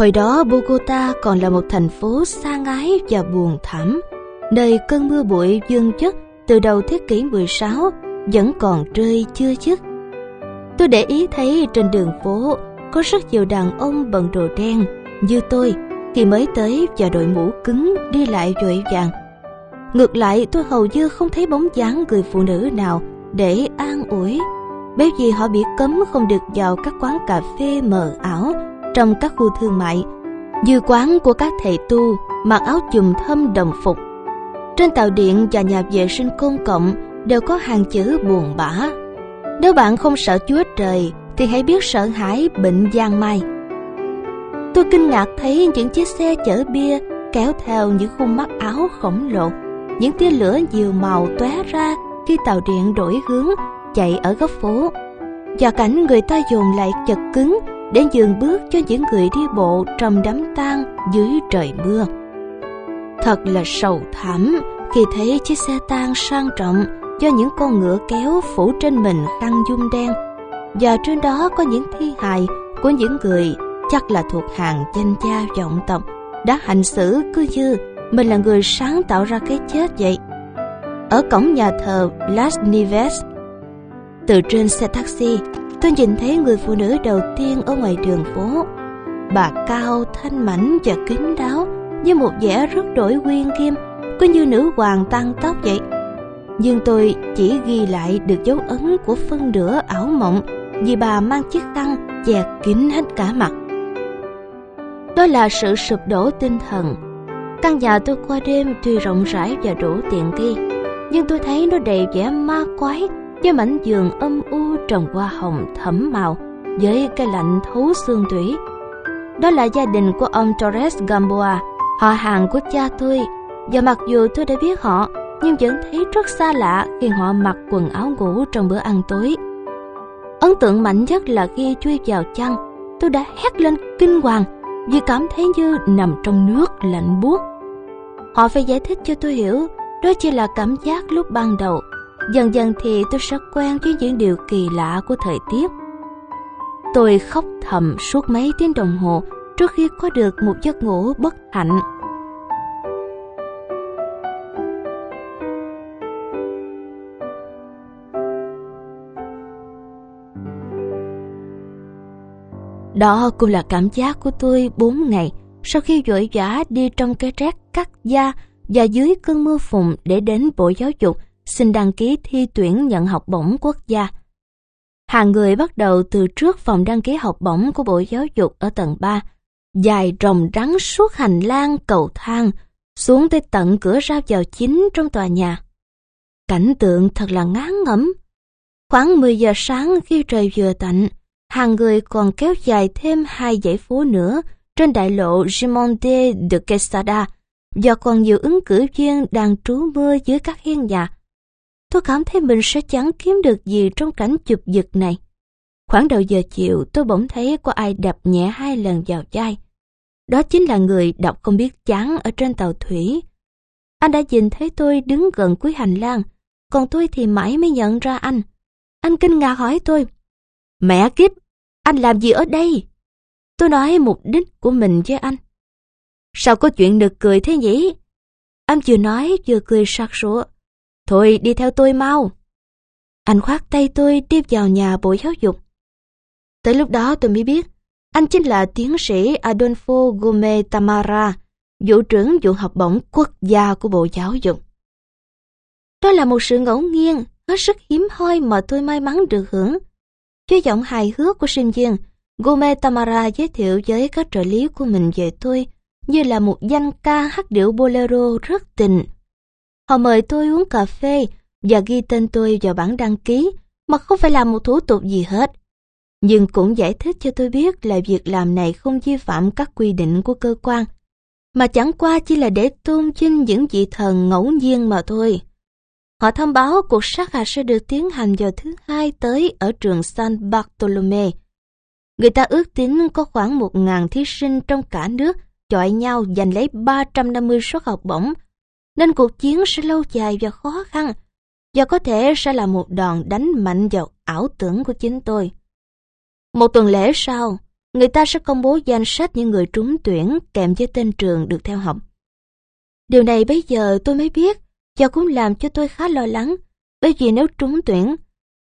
Hồi đó Bogota còn là một thành phố xa ngái và buồn thảm, nơi cơn mưa bụi dương chất từ đầu thế kỷ 16 vẫn còn rơi chưa dứt. Tôi để ý thấy trên đường phố có rất nhiều đàn ông bận đồ đen như tôi khi mới tới và đội mũ cứng đi lại vội vàng. Ngược lại tôi hầu như không thấy bóng dáng người phụ nữ nào để an ủi bởi vì họ bị cấm không được vào các quán cà phê mờ ảo trong các khu thương mại, dư quán của các thầy tu mặc áo chùm thâm đồng phục. Trên tàu điện và nhà vệ sinh công cộng đều có hàng chữ buồn bã. Nếu bạn không sợ chúa trời, thì hãy biết sợ hãi bệnh giang mai. Tôi kinh ngạc thấy những chiếc xe chở bia kéo theo những khung mắt áo khổng lồ. Những tia lửa nhiều màu tóe ra khi tàu điện đổi hướng chạy ở góc phố và cảnh người ta dồn lại chật cứng để dừng bước cho những người đi bộ trong đám tang dưới trời mưa. Thật là sầu thảm khi thấy chiếc xe tang sang trọng do những con ngựa kéo phủ trên mình khăn dung đen và trên đó có những thi hài của những người chắc là thuộc hàng danh gia vọng tộc đã hành xử cứ như mình là người sáng tạo ra cái chết vậy. Ở cổng nhà thờ Las Nieves, từ trên xe taxi, tôi nhìn thấy người phụ nữ đầu tiên ở ngoài đường phố. Bà cao, thanh mảnh và kính đáo, với một vẻ rất đổi quyên kim cứ như nữ hoàng tăng tóc vậy. Nhưng tôi chỉ ghi lại được dấu ấn của phân nửa ảo mộng vì bà mang chiếc khăn che kín hết cả mặt. Đó là sự sụp đổ tinh thần. Căn nhà tôi qua đêm tuy rộng rãi và đủ tiện nghi, nhưng tôi thấy nó đầy vẻ ma quái với mảnh giường âm u trồng hoa hồng thẫm màu với cây lạnh thấu xương tủy. Đó là gia đình của ông Torres Gamboa, họ hàng của cha tôi. Và mặc dù tôi đã biết họ, nhưng vẫn thấy rất xa lạ khi họ mặc quần áo ngủ trong bữa ăn tối. Ấn tượng mạnh nhất là khi chui vào chăn, tôi đã hét lên kinh hoàng vì cảm thấy như nằm trong nước lạnh buốt. Họ phải giải thích cho tôi hiểu đó chỉ là cảm giác lúc ban đầu Dần dần thì tôi sẽ quen với những điều kỳ lạ của thời tiết. Tôi khóc thầm suốt mấy tiếng đồng hồ trước khi có được một giấc ngủ bất hạnh. Đó cũng là cảm giác của tôi bốn ngày sau khi vội vã đi trong cái rét cắt da và dưới cơn mưa phùn để đến Bộ Giáo dục xin đăng ký thi tuyển nhận học bổng quốc gia. Hàng người bắt đầu từ trước phòng đăng ký học bổng của Bộ Giáo dục ở tầng 3, dài rồng rắn suốt hành lang cầu thang, xuống tới tận cửa ra vào chính trong tòa nhà. Cảnh tượng thật là ngán ngẩm. Khoảng 10 giờ sáng khi trời vừa tạnh, hàng người còn kéo dài thêm hai dãy phố nữa trên đại lộ Gimonte de Quesada do còn nhiều ứng cử viên đang trú mưa dưới các hiên nhà tôi cảm thấy mình sẽ chẳng kiếm được gì trong cảnh chụp giật này. Khoảng đầu giờ chiều tôi bỗng thấy có ai đập nhẹ hai lần vào vai. Đó chính là người đọc không biết chán ở trên tàu thủy. Anh đã nhìn thấy tôi đứng gần cuối hành lang, còn tôi thì mãi mới nhận ra anh. Anh kinh ngạc hỏi tôi, Mẹ kiếp, anh làm gì ở đây? Tôi nói mục đích của mình với anh. Sao có chuyện được cười thế nhỉ? Anh vừa nói vừa cười sặc sụa. Thôi đi theo tôi mau. Anh khoát tay tôi đi vào nhà Bộ Giáo dục. Tới lúc đó tôi mới biết, anh chính là tiến sĩ Adolfo Gomez Tamara, vụ trưởng vụ học bổng quốc gia của Bộ Giáo dục. Đó là một sự ngẫu nhiên, hết sức hiếm hoi mà tôi may mắn được hưởng. Với giọng hài hước của sinh viên, Gomez Tamara giới thiệu với các trợ lý của mình về tôi như là một danh ca hát điệu bolero rất tình, Họ mời tôi uống cà phê và ghi tên tôi vào bản đăng ký mà không phải làm một thủ tục gì hết. Nhưng cũng giải thích cho tôi biết là việc làm này không vi phạm các quy định của cơ quan, mà chẳng qua chỉ là để tôn vinh những vị thần ngẫu nhiên mà thôi. Họ thông báo cuộc sát hạch sẽ được tiến hành vào thứ hai tới ở trường San Bartolome. Người ta ước tính có khoảng 1.000 thí sinh trong cả nước chọi nhau giành lấy 350 suất học bổng nên cuộc chiến sẽ lâu dài và khó khăn, và có thể sẽ là một đòn đánh mạnh vào ảo tưởng của chính tôi. Một tuần lễ sau, người ta sẽ công bố danh sách những người trúng tuyển kèm với tên trường được theo học. Điều này bây giờ tôi mới biết và cũng làm cho tôi khá lo lắng bởi vì nếu trúng tuyển,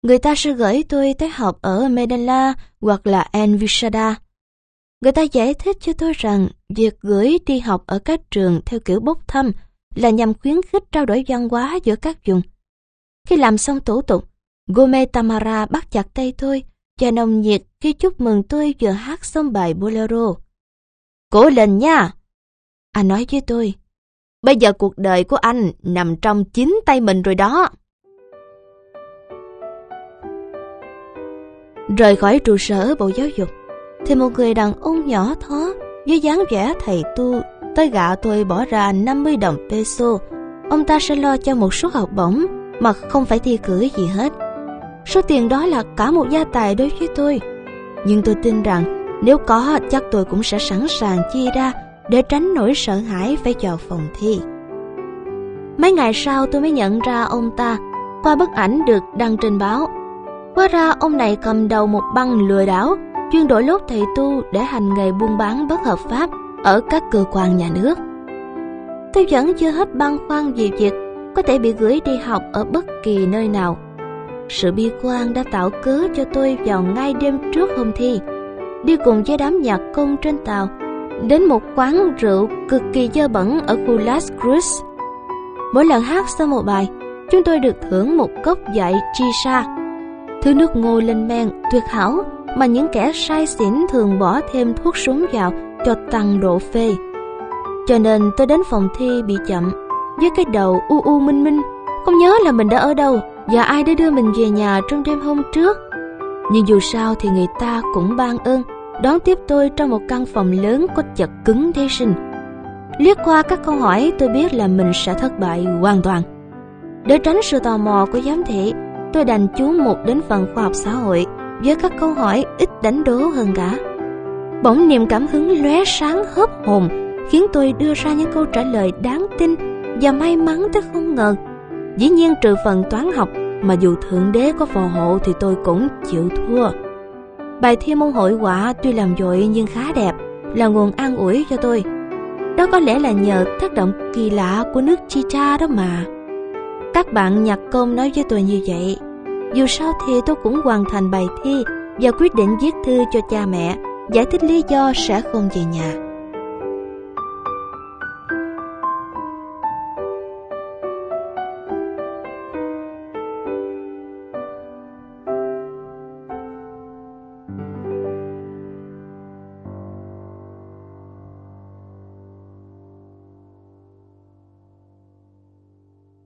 người ta sẽ gửi tôi tới học ở Medela hoặc là Envisada. Người ta giải thích cho tôi rằng việc gửi đi học ở các trường theo kiểu bốc thăm là nhằm khuyến khích trao đổi văn hóa giữa các vùng. Khi làm xong thủ tục, Gome Tamara bắt chặt tay tôi và nồng nhiệt khi chúc mừng tôi vừa hát xong bài Bolero. Cố lên nha! Anh nói với tôi, bây giờ cuộc đời của anh nằm trong chính tay mình rồi đó. Rời khỏi trụ sở Bộ Giáo dục, thì một người đàn ông nhỏ thó với dáng vẻ thầy tu tới gạo tôi bỏ ra 50 đồng peso. Ông ta sẽ lo cho một số học bổng, mà không phải thi cử gì hết. Số tiền đó là cả một gia tài đối với tôi. Nhưng tôi tin rằng, nếu có, chắc tôi cũng sẽ sẵn sàng chia ra để tránh nỗi sợ hãi phải vào phòng thi. Mấy ngày sau tôi mới nhận ra ông ta qua bức ảnh được đăng trên báo. Hóa ra ông này cầm đầu một băng lừa đảo, chuyên đổi lốt thầy tu để hành nghề buôn bán bất hợp pháp ở các cơ quan nhà nước. Tôi vẫn chưa hết băn khoăn về việc có thể bị gửi đi học ở bất kỳ nơi nào. Sự bi quan đã tạo cớ cho tôi vào ngay đêm trước hôm thi, đi cùng với đám nhạc công trên tàu, đến một quán rượu cực kỳ dơ bẩn ở khu Las Cruz. Mỗi lần hát xong một bài, chúng tôi được thưởng một cốc dạy sa. thứ nước ngô lên men tuyệt hảo mà những kẻ sai xỉn thường bỏ thêm thuốc súng vào cho tăng độ phê. Cho nên tôi đến phòng thi bị chậm, với cái đầu u u minh minh, không nhớ là mình đã ở đâu và ai đã đưa mình về nhà trong đêm hôm trước. Nhưng dù sao thì người ta cũng ban ơn đón tiếp tôi trong một căn phòng lớn có chật cứng thế sinh. Liếc qua các câu hỏi tôi biết là mình sẽ thất bại hoàn toàn. Để tránh sự tò mò của giám thị, tôi đành chú mục đến phần khoa học xã hội với các câu hỏi ít đánh đố hơn cả. Bỗng niềm cảm hứng lóe sáng hớp hồn khiến tôi đưa ra những câu trả lời đáng tin và may mắn tới không ngờ. Dĩ nhiên trừ phần toán học mà dù Thượng Đế có phò hộ thì tôi cũng chịu thua. Bài thi môn hội họa tuy làm dội nhưng khá đẹp, là nguồn an ủi cho tôi. Đó có lẽ là nhờ tác động kỳ lạ của nước chicha đó mà. Các bạn nhạc công nói với tôi như vậy. Dù sao thì tôi cũng hoàn thành bài thi và quyết định viết thư cho cha mẹ, giải thích lý do sẽ không về nhà.